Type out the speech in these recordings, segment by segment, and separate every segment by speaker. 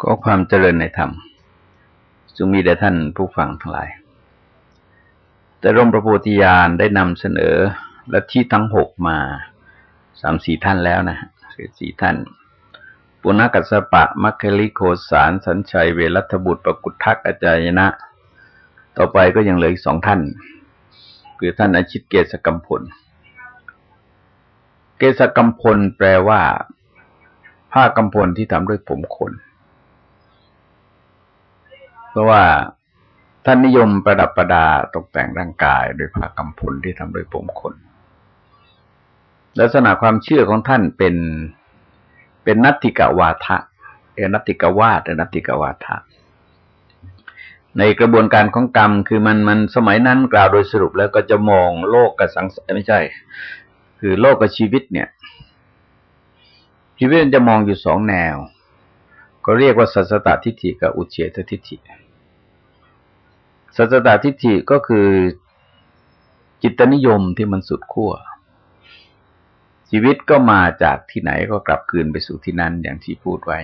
Speaker 1: ก็ความเจริญในธรรมจงมีแด่ท่านผู้ฟังทั้งหลาย แต่ร่มประโพธิญาณได้นำเสนอละที่ทั้งหกมาสามสี่ท่านแล้วนะคือสี่ท่านปุณกัสปะ มัคคิลิโคสาร สัญชัย เวรัตบุตรประกุทักอาจายนะ ต่อไปก็ยังเหลืออีกสองท่าน คือท่านอาชิตเกศกัมพล เกศกัมพลแปลว่า ผ้ากำพลที่ทำด้วยผมขน เพราะว่าท่านนิยมประดับประดาตกแต่งร่างกายด้วยผ้ากำพลที่ทำด้วยผมขน ลักษณะความเชื่อของท่านเป็นเป็นนัตติกวาทะเอนัตติกวาทเอนัตติกวาทะในกระบวนการของกรรมคือมันมันสมัยนั้นกล่าวโดยสรุปแล้วก็จะมองโลกกับสังสไม่ใช่ คือโลกกับชีวิตเนี่ย ชีวิตจะมองอยู่สองแนว ก็เรียกว่าสัสตทิฏฐิกับอุเฉททิฏฐิ สัจตทิฏฐิก็คือจิตนิยมที่มันสุดขั้ว ชีวิตก็มาจากที่ไหนก็กลับคืนไปสู่ที่นั่นอย่างที่พูดไว้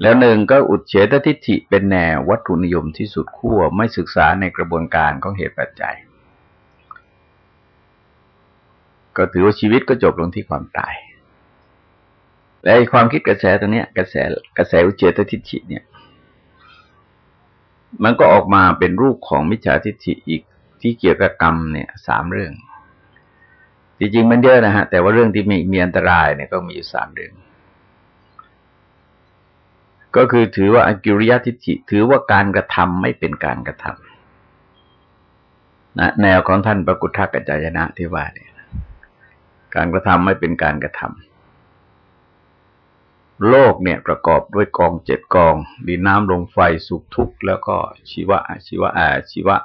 Speaker 1: แล้วหนึ่งก็อุดเฉตทิฏฐิเป็นแนววัตถุนิยมที่สุดขั้วไม่ศึกษาในกระบวนการของเหตุปัจจัย ก็ถือว่าชีวิตก็จบลงที่ความตาย และความคิดกระแสตัวเนี้ย กระแสกระแสอุเฉตทิฏฐิเนี่ย มันก็ออกมาเป็นรูปของมิจฉาทิฏฐิอีกที่เกี่ยวกับกรรมเนี่ยสามเรื่อง จริงๆมันเยอะนะฮะ แต่ว่าเรื่องที่มีมีอันตรายเนี่ยก็มีอยู่สามเรื่อง ก็คือถือว่าอกิริยทิฏฐิถือว่าการกระทำไม่เป็นการกระทำนะแนวของท่านประกุฏทักกัจจายนะที่ว่าเนี่ย การกระทำไม่เป็นการกระทำ โลกเนี่ยประกอบด้วยกองเจ็ดกองดินน้ำลมไฟสุขทุกข์แล้วก็ชีวะอาชีวะอาชีวะ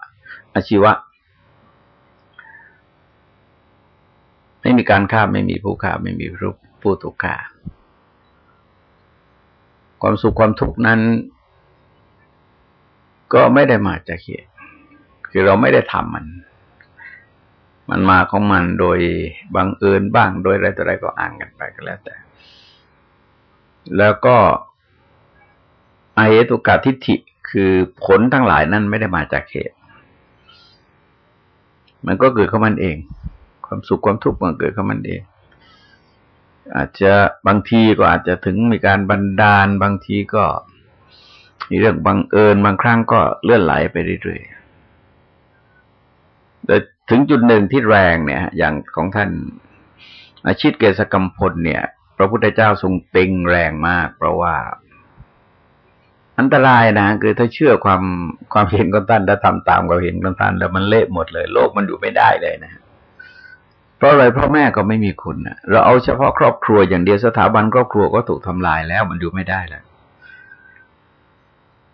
Speaker 1: อาชีวะ ไม่มีการฆ่าไม่มีผู้ฆ่าไม่มีผู้ผู้ถูกฆ่า ความสุขความทุกข์นั้น ก็ไม่ได้มาจากเหตุคือเราไม่ได้ทำมัน มันมาของมันโดยบังเอิญบ้างโดยอะไรต่ออะไรก็อ่านกันไปก็แล้วแต่ แล้วก็อเหตุกาทิฏฐิคือผลทั้งหลายนั้นไม่ได้มาจากเหตุ มันก็เกิดขึ้นมันเอง ความสุขความทุกข์มันเกิดขึ้นมันเอง อาจจะบางทีก็อาจจะถึงมีการบันดาล บางทีก็มีเรื่องบังเอิญบางครั้งก็เลื่อนไหลไปเรื่อยๆแต่ถึงจุดหนึ่งที่แรงเนี่ย อย่างของท่านอาชิตเกษกรรมพลเนี่ย พระพุทธเจ้าทรงเต็งแรงมาก เพราะว่า อันตรายนะคือถ้าเชื่อความความเห็นของท่านถ้าทำตามความเห็นของท่านแล้วมันเละหมดเลย โลกมันอยู่ไม่ได้เลยนะเพราะอะไรเพราะแม่ก็ไม่มีคุณนะเราเอาเฉพาะครอบครัวอย่างเดียวสถาบันครอบครัวก็ถูกทำลายแล้วมันอยู่ไม่ได้แล้ว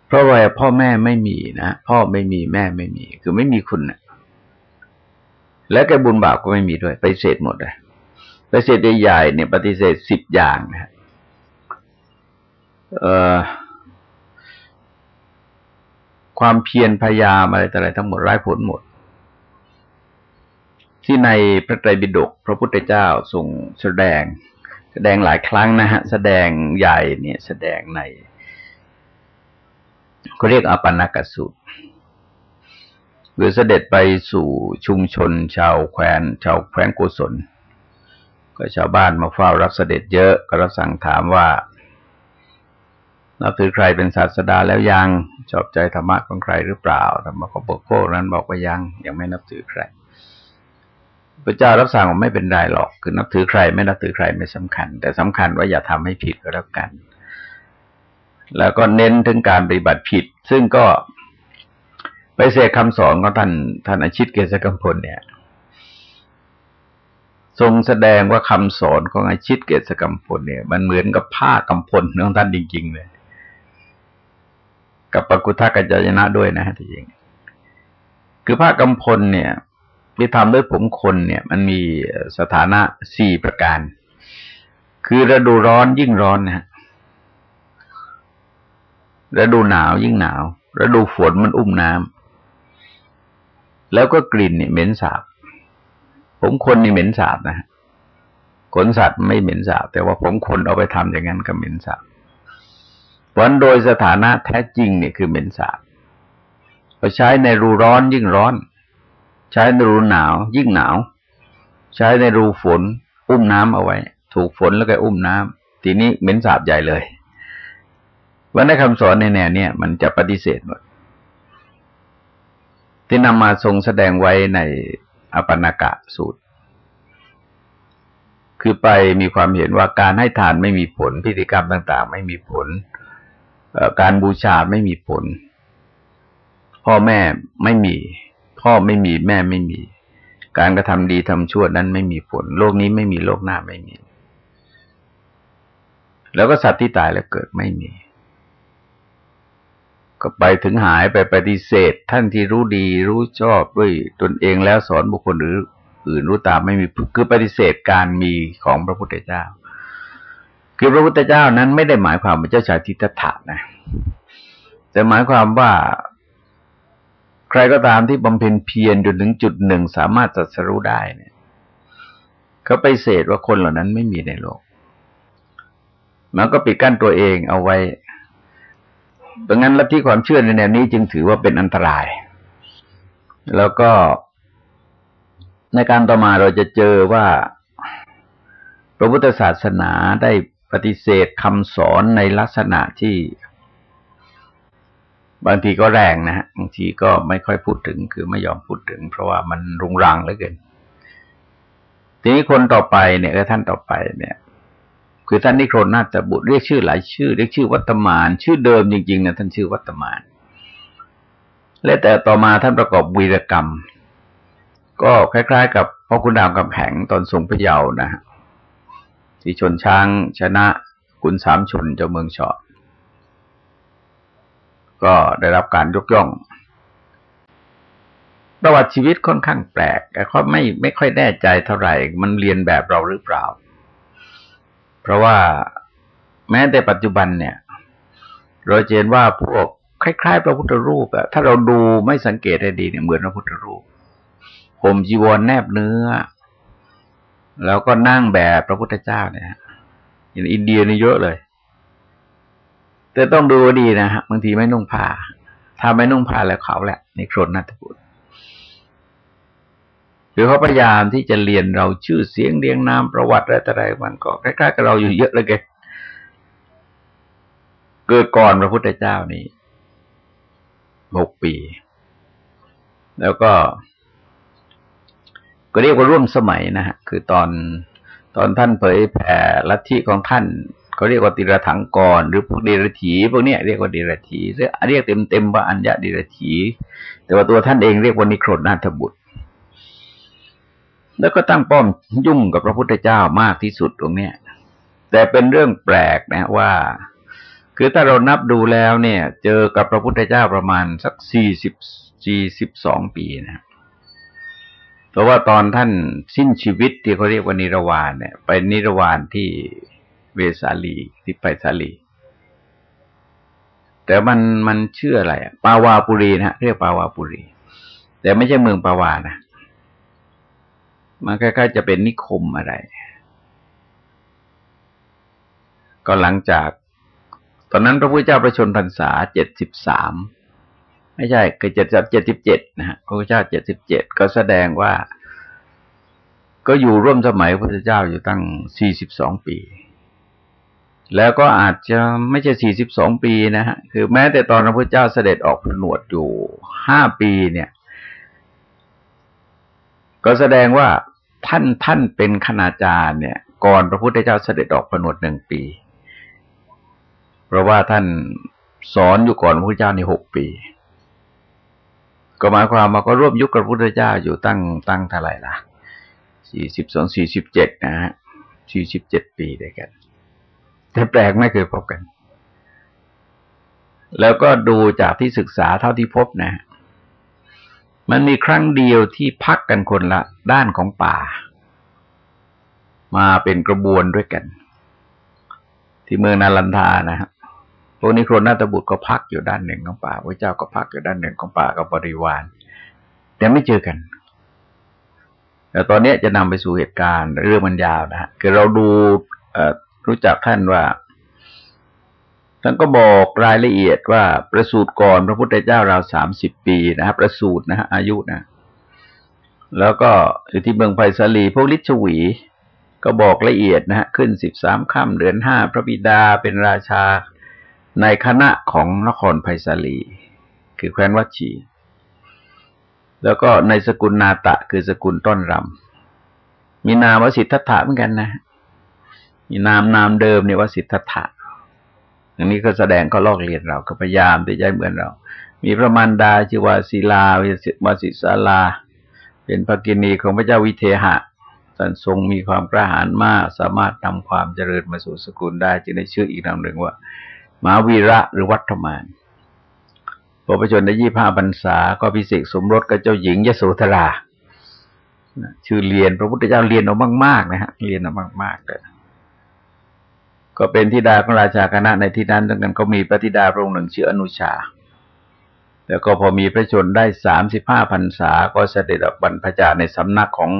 Speaker 1: เพราะว่าพ่อแม่ไม่มีนะพ่อไม่มีแม่ไม่มี คือไม่มีคุณนะและแกบุญบาปก็ไม่มีด้วย ไปเสร็จหมดเลย ปฏิเสธใหญ่เนี่ยปฏิเสธสิบอย่างนะความเพียรพยายามอะไรต่ออะไรทั้งหมดไร้ผลหมด ที่ในพระไตรปิฎกพระพุทธเจ้าทรงแสดง แสดงหลายครั้งนะฮะ แสดงใหญ่เนี่ย แสดงในเขาเรียกอปันนกสูตรหรือเสด็จไปสู่ชุมชนชาวแคว้นชาวแคว้นโกศล ก็ชาวบ้านมาเฝ้ารับเสด็จเยอะก็รับสั่งถามว่านับถือใครเป็นศาสดาแล้วยังชอบใจธรรมะของใครหรือเปล่าธรรมะของพวกโคนั้นบอกว่ายังยังไม่นับถือใครพระเจ้ารับสั่งว่าไม่เป็นไรหรอก คือนับถือใคร ไม่นับถือใครไม่สำคัญ แต่สำคัญว่าอย่าทำให้ผิดก็แล้วกัน แล้วก็เน้นถึงการปฏิบัติผิด ซึ่งก็ไปเสกคำสอนของท่านท่านอาชิตเกษกมพลเนี่ย ทรงแสดงว่าคำสอนของอาชิตเกศกรรมพลเนี่ย มันเหมือนกับผ้ากำพลของท่านจริง ๆ เลย กับปกุทากัจจยนะด้วยนะฮะที่จริง คือผ้ากำพลเนี่ยที่ทำด้วยผมคนเนี่ย มันมีสถานะสี่ประการ คือฤดูร้อนยิ่งร้อนนะฮะฤดูหนาวยิ่งหนาวฤดูฝนมันอุ้มน้ำแล้วก็กลิ่นเนี่ยเหม็นสาบ ผมคนนี่เหม็นสาบนะขนสัตว์ไม่เหม็นสาบ แต่ว่าผมคนเอาไปทำอย่างนั้นก็เหม็นสาบวันโดยสถานะแท้จริงเนี่ยคือเหม็นสาบพอใช้ในรูร้อนยิ่งร้อน ใช้ในรูหนาว ยิ่งหนาว ใช้ในรูฝน อุ้มน้ำเอาไว้ ถูกฝนแล้วก็อุ้มน้ำทีนี้เหม็นสาบใหญ่เลยวันในคำสอนในแนวเนี้ยมันจะปฏิเสธหมดที่นำมาทรงแสดงไว้ใน อปนากะสูตร คือไปมีความเห็นว่าการให้ทานไม่มีผล พิธีกรรมต่าง ๆ ไม่มีผล การบูชาไม่มีผล พ่อแม่ไม่มี พ่อไม่มีแม่ไม่มี การกระทำดีทำชั่วนั้นไม่มีผล โลกนี้ไม่มีโลกหน้าไม่มี แล้วก็สัตว์ที่ตายแล้วเกิดไม่มี ก็ไปถึงหายไปปฏิเสธ ท่านที่รู้ดีรู้ชอบด้วยตนเองแล้วสอนบุคคลหรืออื่นรู้ตามไม่มีคือปฏิเสธการมีของพระพุทธเจ้า คือพระพุทธเจ้านั้นไม่ได้หมายความว่าเจ้าชายทิฏฐะนะแต่หมายความว่า ใครก็ตามที่บำเพ็ญเพียรจนถึงจุดหนึ่งสามารถจัดสรู้ได้เนี่ยเขาไปเสดว่าคนเหล่านั้นไม่มีในโลกมันก็ปิดกั้นตัวเองเอาไว้ ดังนั้นลัทธิความเชื่อในแนวนี้จึงถือว่าเป็นอันตราย แล้วก็ในการต่อมาเราจะเจอว่าพระพุทธศาสนาได้ปฏิเสธคำสอนในลักษณะที่บางทีก็แรงนะฮะบางทีก็ไม่ค่อยพูดถึง คือไม่ยอมพูดถึง เพราะว่ามันรุงรังเหลือเกิน ทีนี้คนต่อไปเนี่ยท่านต่อไปเนี่ย คือท่านนิโครนาตบุตรเรียกชื่อหลายชื่อ เรียกชื่อวัตมาน ชื่อเดิมจริงๆนะท่านชื่อวัตมาน และแต่ต่อมาท่านประกอบวีรกรรม ก็คล้ายๆ กับพ่อคุณดาวกำแผงตอนทรงพระเยาว์นะฮะที่ชนช้างชนะกุนสามชนเจ้าเมืองชอก็ได้รับการยกย่อง ประวัติชีวิตค่อนข้างแปลกแต่ก็ไม่ไม่ค่อยแน่ใจเท่าไหร่ มันเรียนแบบเราหรือเปล่า เพราะว่าแม้แต่ปัจจุบันเนี่ย เราเห็นว่าพวกคล้ายๆพระพุทธรูปอะถ้าเราดูไม่สังเกตให้ดีเนี่ยเหมือนพระพุทธรูปผมจีวรแนบเนื้อ แล้วก็นั่งแบบพระพุทธเจ้าเนี่ยอย่างอินเดียนี่เยอะเลย แต่ต้องดูดีนะฮะบางทีไม่นุ่งผ้าถ้าไม่นุ่งผ้าแล้วเขาแหละในโครนนัตบุตร หรือเขาพยายามที่จะเรียนเราชื่อเสียงเรียงนามประวัติอะไรต่อะไรมันก็ใกล้ายๆกับเราอยู่เยอะเลยแกเกิดก่อนพระพุทธเจ้านี่หกปี แล้วก็ ก็เรียกว่าร่วมสมัยนะฮะคือตอนตอนท่านเผยแผ่ลัทธิของท่านเขาเรียกว่าติระถังกร หรือพวกเดรถีพวกเนี้ยเรียกว่าเดรถีเรียกเต็มๆว่าอัญญะเดรถีแต่ว่าตัวท่านเองเรียกว่านิโครนาถบุตร แล้วก็ตั้งป้อมยุ่งกับพระพุทธเจ้ามากที่สุดตรงเนี้ยแต่เป็นเรื่องแปลกนะว่า คือถ้าเรานับดูแล้วเนี่ย เจอกับพระพุทธเจ้าประมาณสักสี่สิบสี่สิบสองปีนะเพราะว่าตอนท่านสิ้นชีวิตที่เขาเรียกว่านิรวานเนี่ย ไปนิรวานที่เวสาลีที่ไปสาลีแต่มันมันเชื่ออะไรปาวาปุรีนะเรียกปาวาปุรี แต่ไม่ใช่เมืองปาวานะ มันคล้ายๆจะเป็นนิคมอะไร ก็หลังจาก ตอนนั้นพระพุทธเจ้าประชนพรรษาเจ็ดสิบสามไม่ใช่คือเจ็ดสิบเจ็ดสิบเจ็ดนะฮะพระพุทธเจ้าเจ็ดสิบเจ็ดก็แสดงว่า ก็อยู่ร่วมสมัยพระพุทธเจ้าอยู่ตั้งสี่สิบสองปี แล้วก็อาจจะไม่ใช่สี่สิบสองปีนะฮะคือแม้แต่ตอนพระพุทธเจ้าเสด็จออกผนวดอยู่ห้าปีเนี่ย ก็แสดงว่าท่านท่านเป็นคณาจารย์เนี่ย ก่อนพระพุทธเจ้าเสด็จออกผนวดหนึ่งปี เพราะว่าท่านสอนอยู่ก่อนพระพุทธเจ้าในหกปี ก็หมายความมาก็ร่วมยุคกับพระพุทธเจ้าอยู่ตั้งตั้งเท่าไหร่ละสี่สิบสองสี่สิบเจ็ดนะฮะสี่สิบเจ็ดปีด้วยกัน แต่แปลกไม่เคยพบกัน แล้วก็ดูจากที่ศึกษาเท่าที่พบนะ มันมีครั้งเดียวที่พักกันคนละด้านของป่า มาเป็นกระบวนด้วยกัน ที่เมืองนาลันทานะฮะพวกนี้โครนาตบุตรก็พักอยู่ด้านหนึ่งของป่าพระเจ้าก็พักอยู่ด้านหนึ่งของป่ากับบริวาร แต่ไม่เจอกันแต่ตอนนี้จะนำไปสู่เหตุการณ์เรื่องมันยาวนะฮะคือเราดูรู้จักท่านว่า ท่านก็บอกรายละเอียดว่าประสูติก่อนพระพุทธเจ้าราวสามสิบปีนะครับประสูตินะฮะอายุนะ แล้วก็อยู่ที่เมืองไผ่สาลีพวกลิชวี ก็บอกละเอียดนะฮะขึ้นสิบสามค่ำเดือนห้าพระบิดาเป็นราชาในคณะของนครไผ่สาลี คือแคว้นวัชี แล้วก็ในสกุลนาตะคือสกุลต้นรำมีนามวสิทธัตถะเหมือนกันนะ มีนามนามเดิมเนี่ยวสิทธัตถะ อย่างนี้ก็แสดงก็ลอกเรียนเราก็พยายามที่จะเหมือนเรา มีพระมารดาชื่อว่าศิลาวาสิสาลา เป็นภกินีของพระเจ้าวิเทหะท่านทรงมีความกระหายมาก สามารถทำความเจริญมาสู่สกุลได้จึงได้ชื่ออีกนามหนึ่งว่ามาวีระหรือวัฒมานพอประชนได้ยี่ห้าพรรษา ก็พิเศษสมรสกับเจ้าหญิงยโสธรา ชื่อเรียนพระพุทธเจ้าเรียนเอามากๆนะฮะ เรียนเอามากๆเลย ก็เป็นธิดาของราชาคณะในที่นั้นดังนั้นก็มีพระธิดาพระองค์หนึ่งชื่ออนุชา แล้วก็พอมีพระชนได้สามสิบห้าพรรษา ก็เสด็จบรรพชาในสำนักของ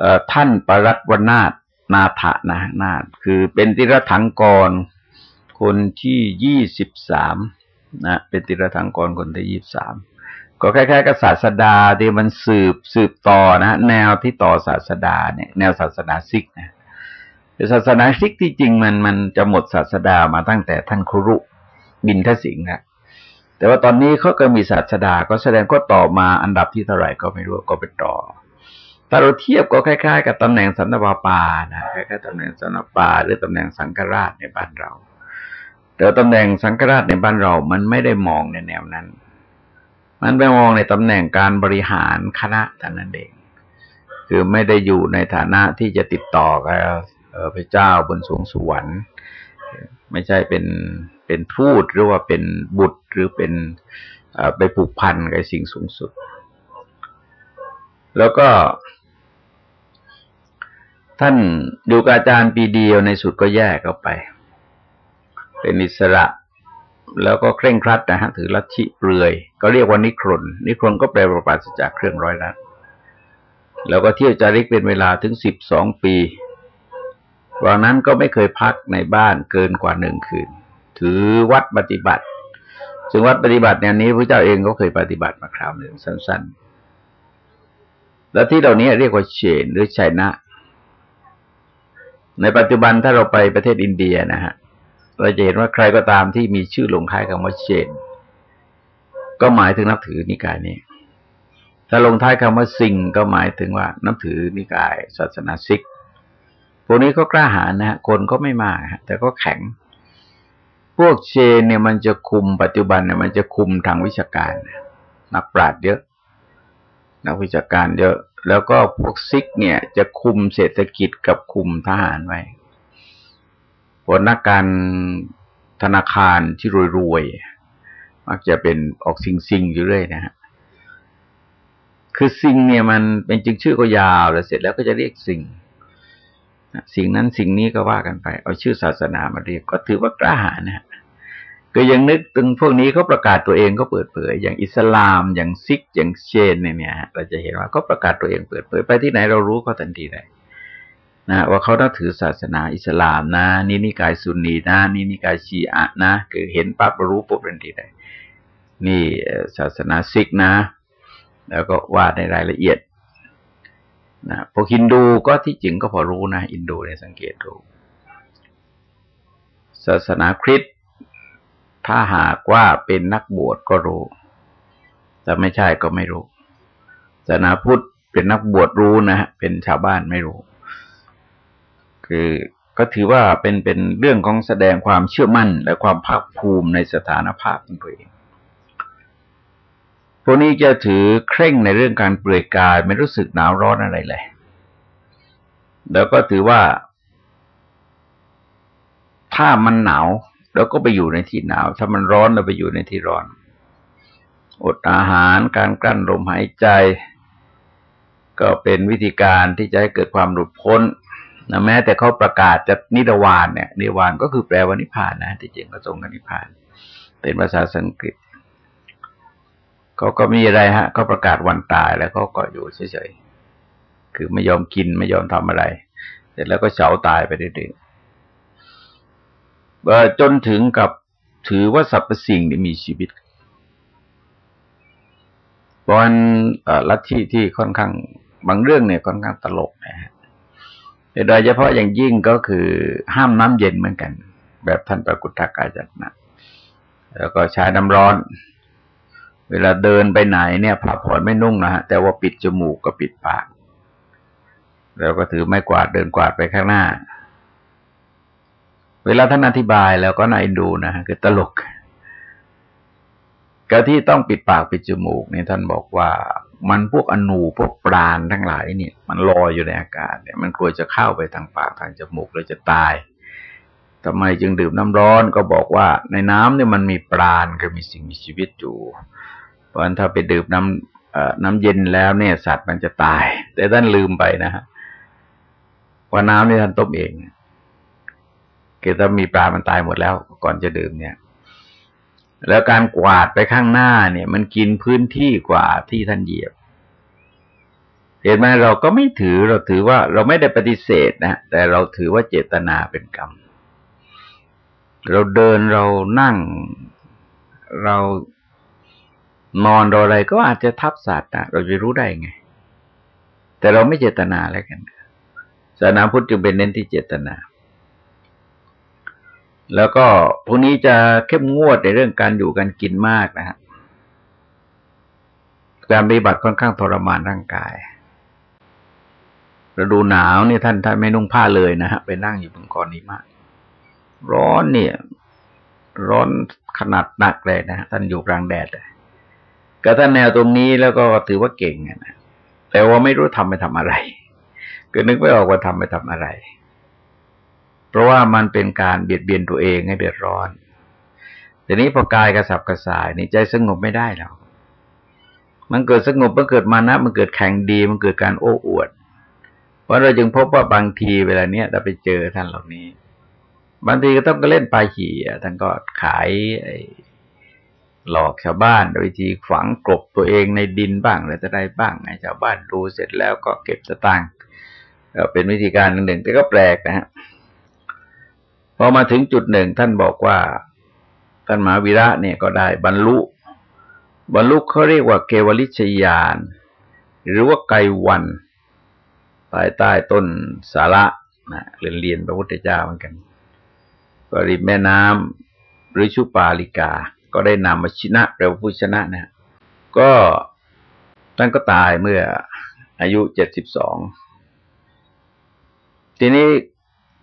Speaker 1: อท่านปรัตวนาถนาถะนะนาถคือเป็นติรถังกร คนที่ยี่สิบสามนะเป็นติรถังกรคนที่ยี่สามก็คล้ายๆกับศาสดาที่มันสืบสืบต่อนะแนวที่ต่อศาสดาเนี่ยแนวศาสนาซิกนะ ศาสนาซิกที่จริงมันมันจะหมดศาสดามาตั้งแต่ท่านครุบินทสิงห์นะแต่ว่าตอนนี้เขาก็มีศาสดาก็แสดงก็ต่อมาอันดับที่เท่าไหร่ก็ไม่รู้ก็ไปต่อถ้าเราเทียบก็คล้าย ๆ กับตำแหน่งสันตปาปานะคล้ายๆตำแหน่งสันตปาหรือตำแหน่งสังฆราชในบ้านเรา แต่ตำแหน่งสังฆราชในบ้านเรา มันไม่ได้มองในแนวนั้น มันไปมองในตำแหน่งการบริหารคณะท่านนั้นเอง คือไม่ได้อยู่ในฐานะที่จะติดต่อกับ พระเจ้าบนสวงสวรรค์ ไม่ใช่เป็นเป็นทูตหรือว่าเป็นบุตรหรือเป็นไปผูกพันกับสิ่งสูงสุด แล้วก็ ท่านดูกอาจารย์ปีเดียวในสุดก็แยกเข้าไป เป็นอิสระ แล้วก็เคร่งครัดนะฮะถือลัทธิเปลือย ก็เรียกว่านิครนนิครนก็แปลว่าปราศจากเครื่องร้อยลัดแล้วก็เที่ยวจาริกเป็นเวลาถึงสิบสองปี วันนั้นก็ไม่เคยพักในบ้านเกินกว่าหนึ่งคืน ถือวัดปฏิบัติ ซึ่งวัดปฏิบัติเนี่ยนี้พระเจ้าเองก็เคยปฏิบัติมาคราวหนึ่งสั้น ๆ แล้วที่เหล่านี้เรียกว่าเชนหรือชัยนะ ในปัจจุบันถ้าเราไปประเทศอินเดียนะฮะเราจะเห็นว่าใครก็ตามที่มีชื่อลงท้ายคำว่าเชน ก็หมายถึงนับถือนิกายนี้ ถ้าลงท้ายคำว่าซิงก็หมายถึงว่านับถือนิกาย ศาสนาซิก พวกนี้ก็กล้าหาญนะฮะคนก็ไม่มากแต่ก็แข็ง พวกเชนเนี่ยมันจะคุมปัจจุบันเนี่ยมันจะคุมทางวิชาการ นักปราชญ์เยอะ นักวิชาการเยอะ แล้วก็พวกซิกเนี่ยจะคุมเศรษฐกิจกับคุมทหารไว้ผลนักการธนาคารที่รวยๆมักจะเป็นออกซิงซิงอยู่เรื่อยนะฮะคือซิงเนี่ยมันเป็นจริงชื่อก็ยาวแล้วเสร็จแล้วก็จะเรียกซิง สิ่งนั้นสิ่งนี้ก็ว่ากันไป เอาชื่อศาสนามาเรียกก็ถือว่ากล้าหาญนะก็ยังนึกถึงพวกนี้เขาประกาศตัวเองก็เปิดเผย อย่างอิสลามอย่างซิกอย่างเชนเนี่ยเราจะเห็นว่าเขาประกาศตัวเองเปิดเผยไปที่ไหนเรารู้เขาทันทีเลยนะว่าเขาต้องถือศาสนาอิสลามนะนี่นิกายซุนนีนะนี่นิกายชีอะนะคือเห็นปั๊บรู้ปุ๊บทันทีเลยนี่ศาสนาซิกนะ แล้วก็ว่าในรายละเอียด นะพวกฮินดูก็ที่จริงก็พอรู้นะอินโดในสังเกตดูศาสนาคริสต์ถ้าหากว่าเป็นนักบวชก็รู้ แต่ไม่ใช่ก็ไม่รู้ ศาสนาพุทธเป็นนักบวชรู้นะฮะเป็นชาวบ้านไม่รู้ คือก็ถือว่าเป็นเป็นเรื่องของแสดงความเชื่อมั่น และความภาคภูมิในสถานภาพของตัวเอง พวกนี้จะถือเคร่งในเรื่องการเปลือยกายไม่รู้สึกหนาวร้อนอะไรเลย แล้วก็ถือว่า ถ้ามันหนาวเราก็ไปอยู่ในที่หนาว ถ้ามันร้อนเราไปอยู่ในที่ร้อน อดอาหารการกลั้นลมหายใจ ก็เป็นวิธีการที่จะให้เกิดความหลุดพ้นนะแม้แต่เขาประกาศจะนิรวานเนี่ยนิรวานก็คือแปลว่านิพพานนะที่จริงก็ตรงกับนิพพาน เป็นภาษาสังกฤษ เขาก็มีอะไรฮะ ก็ประกาศวันตายแล้วเขาก็อยู่เฉยๆ คือไม่ยอมกินไม่ยอมทำอะไร เสร็จแล้วก็เฉาตายไปเรื่อยๆจนถึงกับถือว่าสรรพสิ่งมีชีวิตเพราะนั้นลัทธิที่ค่อนข้างบางเรื่องเนี่ยค่อนข้างตลกนะฮะโดยเฉพาะอย่างยิ่งก็คือห้ามน้ำเย็นเหมือนกัน แบบท่านประกุตากาจัตนะแล้วก็ใช้น้ำร้อน เวลาเดินไปไหนเนี่ยผ้าผ่อนไม่นุ่งนะฮะแต่ว่าปิดจมูกก็ปิดปาก แล้วก็ถือไม้กวาดเดินกวาดไปข้างหน้า เวลาท่านอธิบายแล้วก็นายดูนะคือตลกก็ที่ต้องปิดปากปิดจมูกเนี่ยท่านบอกว่ามันพวกอนูพวกปราณทั้งหลายเนี่ย มันลอยอยู่ในอากาศเนี่ย มันกลัวจะเข้าไปทางปากทางจมูกเลยจะตายทำไมจึงดื่มน้ำร้อนก็บอกว่าในน้ำเนี่ยมันมีปราณก็มีสิ่งมีชีวิตอยู่ ราะฉะนั้นถ้าไปดื่มน้ำน้ำเย็นแล้วเนี่ย สัตว์มันจะตาย แต่ท่านลืมไปนะฮะว่าน้ำนี่ท่านต้มเองเกิดถ้ามีปลามันตายหมดแล้ว ก่อนจะดื่มเนี่ย แล้วการกวาดไปข้างหน้าเนี่ย มันกินพื้นที่กว่าที่ท่านเหยียบเห็นไหมเราก็ไม่ถือเราถือว่าเราไม่ได้ปฏิเสธนะแต่เราถือว่าเจตนาเป็นกรรม เราเดินเรานั่ง เรา นอนเราอะไรก็อาจจะทับสัตว์นะเราจะรู้ได้ไง แต่เราไม่เจตนาแล้วกันศาสนาพุทธจึงเป็นเน้นที่เจตนา แล้วก็พวกนี้จะเข้มงวดในเรื่องการอยู่กันกินมากนะฮะการปฏิบัติค่อนข้างทรมานร่างกายฤดูหนาวนี่ท่านท่านไม่นุ่งผ้าเลยนะฮะไปนั่งอยู่บนกรนี้มาก ร้อนเนี่ย ร้อนขนาดหนักเลยนะท่านอยู่กลางแดดเลย ก็ท่าแนวตรงนี้แล้วก็ถือว่าเก่งนะแต่ว่าไม่รู้ทำไปทำอะไร ก็นึกไม่ออกว่าทำไปทำอะไร เพราะว่ามันเป็นการเบียดเบียนตัวเองให้เดือดร้อนทีนี้พอกายกระสับกระส่ายนี่ใจสงบไม่ได้แล้วมันเกิดสงบมันเกิดมานะ มันเกิดแข่งดี มันเกิดการโอ้อวด เพราะเราจึงพบว่าบางทีเวลาเนี้ยเราไปเจอท่านเหล่านี้ บางทีก็ต้องก็เล่นปลาหี่ท่านก็ขาย หลอกชาวบ้านโดยวิธีฝังกลบตัวเองในดินบ้างอะไรจะได้บ้างให้ชาวบ้านรู้เสร็จแล้วก็เก็บสตางค์เป็นวิธีการหนึ่งแต่ก็แปลกนะฮะพอมาถึงจุดหนึ่งท่านบอกว่าท่านมหาวีระเนี่ยก็ได้บรรลุ บรรลุเขาเรียกว่าเกวลิชยาน หรือว่าไกวันภายใต้ต้นสาระนะเรียนเรียนพระพุทธเจ้าเหมือนกัน ก็ริมแม่น้ำหรือชุปาลิกา ก็ได้นำมาชนะแปลว่าผู้ชนะนะก็ท่านก็ตายเมื่ออายุเจ็ดสิบสองทีนี้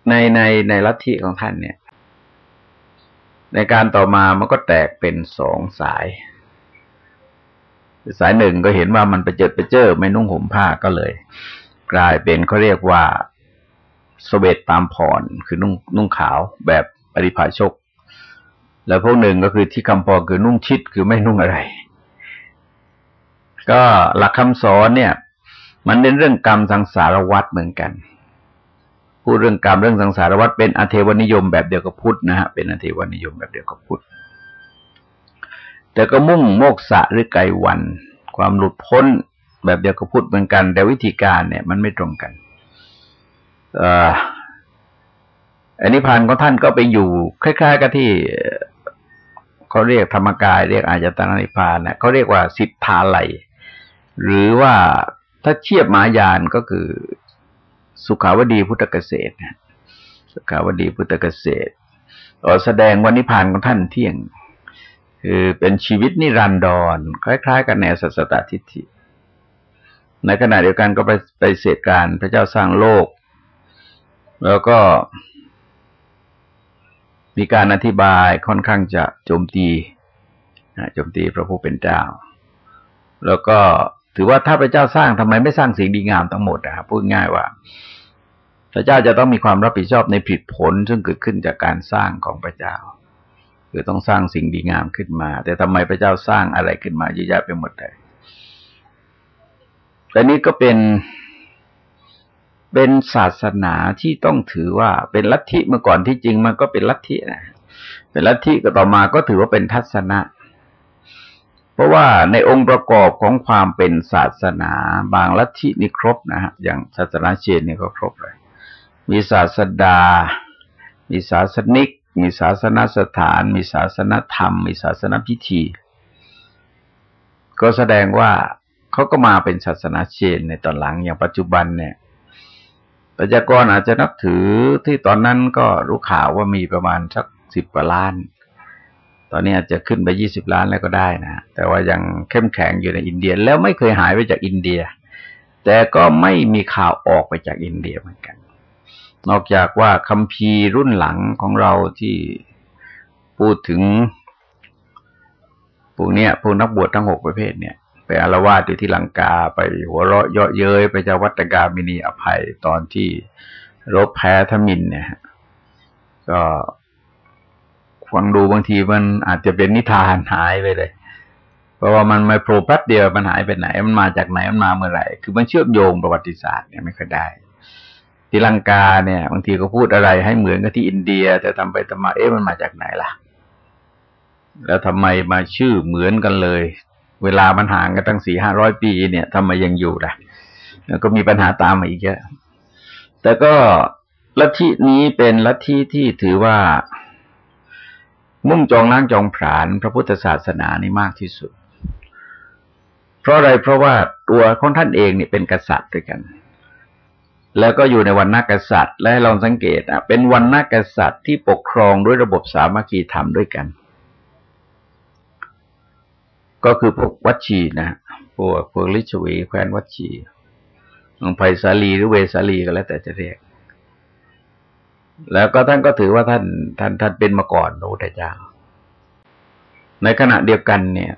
Speaker 1: ในในในลัทธิของท่านเนี่ย ในการต่อมามันก็แตกเป็นสองสาย สายหนึ่งก็เห็นว่ามันไปเจิดไปเจอไม่นุ่งห่มผ้าก็เลย กลายเป็นเขาเรียกว่าสเวตตามผ่อนคือนุ่งนุ่งขาวแบบปริภาชก แล้วพวกหนึ่งก็คือที่คำพอคือนุ่งชิดคือไม่นุ่งอะไร ก็หลักคำสอนเนี่ย มันเป็นเรื่องกรรมสังสารวัตรเหมือนกัน พูดเรื่องกรรมเรื่องสังสารวัฏเป็นอเทวนิยมแบบเดียวกับพุทธนะฮะเป็นอเทวนิยมแบบเดียวกับพุทธแต่ก็มุ่งโมกษะหรือไกวัน ความหลุดพ้นแบบเดียวกับพุทธเหมือนกัน แต่วิธีการเนี่ย มันไม่ตรงกันอันนี้พานของท่านก็ไปอยู่ คล้าย ๆ กับที่ เขาเรียกธรรมกาย เรียกอาจตนานิพานนะเขาเรียกว่าสิทธาไหลหรือว่าถ้าเทียบมายานก็คือสุขาวดีพุทธเกษตรสุขาวดีพุทธเกษตรแสดงวันนิพพานของท่านเที่ยง คือเป็นชีวิตนิรันดร คล้าย ๆ กันในสัสตทิฏฐิในขณะเดียวกันก็ไปไปเสดการพระเจ้าสร้างโลก แล้วก็ มีการอธิบายค่อนข้างจะโจมตีโจมตีพระผู้เป็นเจ้า แล้วก็ถือว่าถ้าพระเจ้าสร้างทำไมไม่สร้างสิ่งดีงามทั้งหมดนะครับพูดง่ายว่า พระเจ้าจะต้องมีความรับผิดชอบในผิดผล ซึ่งเกิดขึ้นจากการสร้างของพระเจ้าคือต้องสร้างสิ่งดีงามขึ้นมา แต่ทำไมพระเจ้าสร้างอะไรขึ้นมาเยอะแยะไปหมดเลยแต่นี้ก็เป็น เป็นศาสนาที่ต้องถือว่าเป็นลัทธิเมื่อก่อนที่จริงมันก็เป็นลัทธินะเป็นลัทธิก็ต่อมาก็ถือว่าเป็นทัศนะ เพราะว่าในองค์ประกอบของความเป็นศาสนา บางลัทธินี่ครบนะฮะอย่างศาสนาเชนนี่ก็ครบเลย มีศาสดา มีศาสนิก มีศาสนสถาน มีศาสนธรรม มีศาสนพิธี ก็แสดงว่าเขาก็มาเป็นศาสนาเชนในตอนหลังอย่างปัจจุบันเนี่ย ประชากรอาจจะนับถือที่ตอนนั้นก็รู้ข่าวว่ามีประมาณสักสิบกว่าล้าน ตอนนี้อาจจะขึ้นไปยี่สิบล้านแล้วก็ได้นะ แต่ว่ายังเข้มแข็งอยู่ในอินเดีย แล้วไม่เคยหายไปจากอินเดีย แต่ก็ไม่มีข่าวออกไปจากอินเดียเหมือนกัน นอกจากว่าคัมภีร์รุ่นหลังของเราที่พูดถึงพวกเนี้ยพวกนักบวชทั้งหกประเภทเนี่ย ไปอารวาสอยู่ที่ลังกาไปหัวเราะเยาะเย้ยไปจะวัตกามินีอภัยตอนที่รบแพ้ทมินเนี่ยก็ฟังดูบางทีมันอาจจะเป็นนิทานหายไปเลย เพราะว่ามันไม่โผล่แป๊บเดียวมันหายไปไหน มันมาจากไหนมันมาเมื่อไหร่คือมันเชื่อมโยงประวัติศาสตร์เนี่ยไม่ค่อยได้ที่ลังกาเนี่ยบางทีก็พูดอะไรให้เหมือนกับที่อินเดีย แต่ทำไปทำมาเอ๊ะมันมาจากไหนล่ะ แล้วทำไมมาชื่อเหมือนกันเลย เวลามันห่างกันตั้งสี่ห้าร้อยปีเนี่ยทำไมยังอยู่ล่ะก็มีปัญหาตามมาอีกเยอะ แต่ก็ลัทธินี้เป็นลัทธิที่ถือว่ามุ่งจองล้างจองผลาญพระพุทธศาสนานี่มากที่สุด เพราะอะไรเพราะว่าตัวของท่านเองเนี่ยเป็นกษัตริย์ด้วยกัน แล้วก็อยู่ในวันนักษัตริย์ และลองสังเกตอะเป็นวันนักษัตริย์ที่ปกครองด้วยระบบสามัคคีธรรมด้วยกัน ก็คือพวกวัชีนะพวกพวกลิชวีแคว้นวัชีองไผ่สาลีหรือเวสาลีก็แล้วแต่จะเรียก แล้วก็ท่านก็ถือว่าท่านท่านท่านเป็นมาก่อนพระพุทธเจ้า ในขณะเดียวกันเนี่ย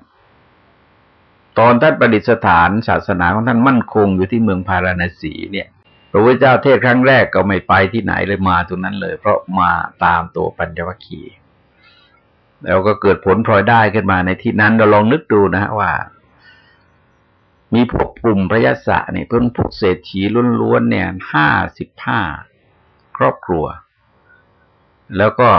Speaker 1: ตอนท่านประดิษฐานศาสนาของท่านมั่นคงอยู่ที่เมืองพาราณสีเนี่ยพระพุทธเจ้าเทศครั้งแรกก็ไม่ไปที่ไหนเลยมาตรงนั้นเลย เพราะมาตามตัวปัญญวัคคีย์ แล้วก็เกิดผลพลอยได้ขึ้นมาในที่นั้นเราลองนึกดูนะว่า มีพวกกลุ่มพระยศเนี่ยเพิ่งพวกเศรษฐีล้วนๆเนี่ยห้าสิบห้าครอบครัว แล้วก็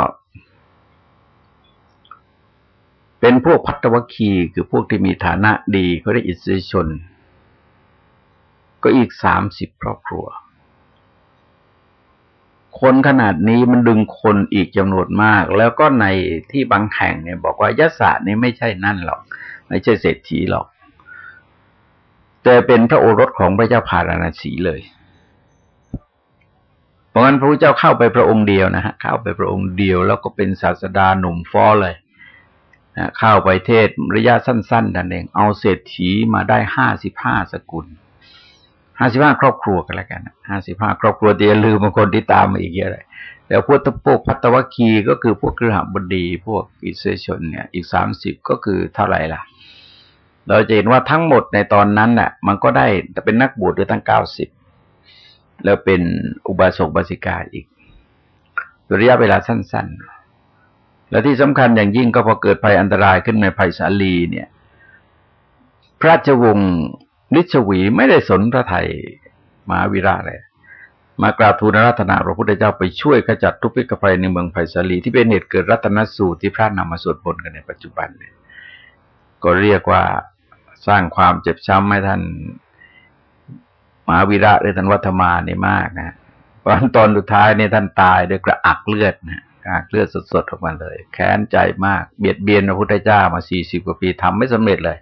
Speaker 1: เป็นพวกพัตวคีคือพวกที่มีฐานะดีเขาได้อิสริชน ก็อีกสามสิบครอบครัว คนขนาดนี้มันดึงคนอีกจำนวนมาก แล้วก็ในที่บางแห่งเนี่ย บอกว่ายศะนี่ไม่ใช่นั่นหรอก ไม่ใช่เศรษฐีหรอก แต่เป็นพระโอรสของพระเจ้าพาราณสีเลย เพราะงั้นพระพุทธเจ้าเข้าไปพระองค์เดียวนะฮะเข้าไปพระองค์เดียวแล้วก็เป็นศาสดาหนุ่มฟอเลยนะเข้าไปเทศระยะสั้นๆนั่นเองเอาเศรษฐีมาได้ห้าสิบห้าสกุล ห้าสิบห้าครอบครัวกันแล้วกันห้าสิบห้าครอบครัวเดียลืมบางคนที่ตามมาอีกเยอะเลยแล้วพวกพวกพัตวคีก็คือพวกเครือหบดี พวกอิสเชนเนี่ย อีกสามสิบก็คือเท่าไหร่ล่ะ เราจะเห็นว่าทั้งหมดในตอนนั้นน่ะ มันก็ได้แต่เป็นนักบวชด้วยตั้งเก้าสิบแล้วเป็นอุบาสกบาสิกาอีกระยะเวลาสั้น ๆ และที่สำคัญอย่างยิ่งก็พอเกิดภัยอันตรายขึ้นในภัยสาลีเนี่ย พระราชวงศ์ นิชวีไม่ได้สนพระไทยมาวิราเลยมากราบทูลรัตนาพระพุทธเจ้าไปช่วยขจัดทุกพิกภัยในเมืองไผ่สาลีที่เป็นเหตุเกิดรัตนสูตรที่พระนำมาสวดบนกันในปัจจุบันเนี่ย ก็เรียกว่าสร้างความเจ็บช้ำให้ท่านมหาวิระหรือท่านวัฒมาเนี่ยมากนะเพราะตอนสุดท้ายเนี่ยท่านตายด้วยกระอักเลือดนะกระอักเลือดสดๆออกมาเลย แค้นใจมากเบียดเบียนพระพุทธเจ้ามาสี่สิบกว่าปีทำไม่สำเร็จเลย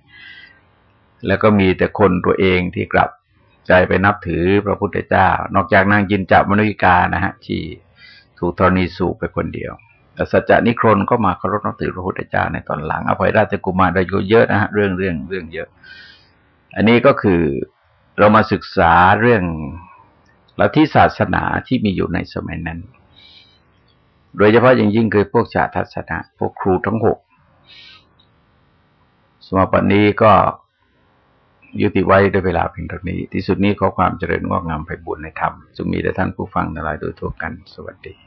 Speaker 1: แล้วก็มีแต่คนตัวเองที่กลับใจไปนับถือพระพุทธเจ้า นอกจากนางจินจับมนุษยกานะฮะที่ถูกธรณีสูบไปคนเดียวแต่สัจจนิครนก็มาเคารพนับถือพระพุทธเจ้าในตอนหลังอภัยราชกุมารได้เยอะนะฮะเรื่องเรื่องเรื่องเยอะ อันนี้ก็คือเรามาศึกษาเรื่องลัทธิศาสนาที่มีอยู่ในสมัยนั้น โดยเฉพาะอย่างยิ่งคือพวกชาทัศนะ พวกครูทั้งหกสมัยปัจนี้ก็ ยุติไว้ด้วยเวลาเพียงเท่านี้ ที่สุดนี้ขอความเจริญงอกงามไปบุญในธรรมจงมีแด่ท่านผู้ฟังทั้งหลายโดยทั่วกันสวัสดี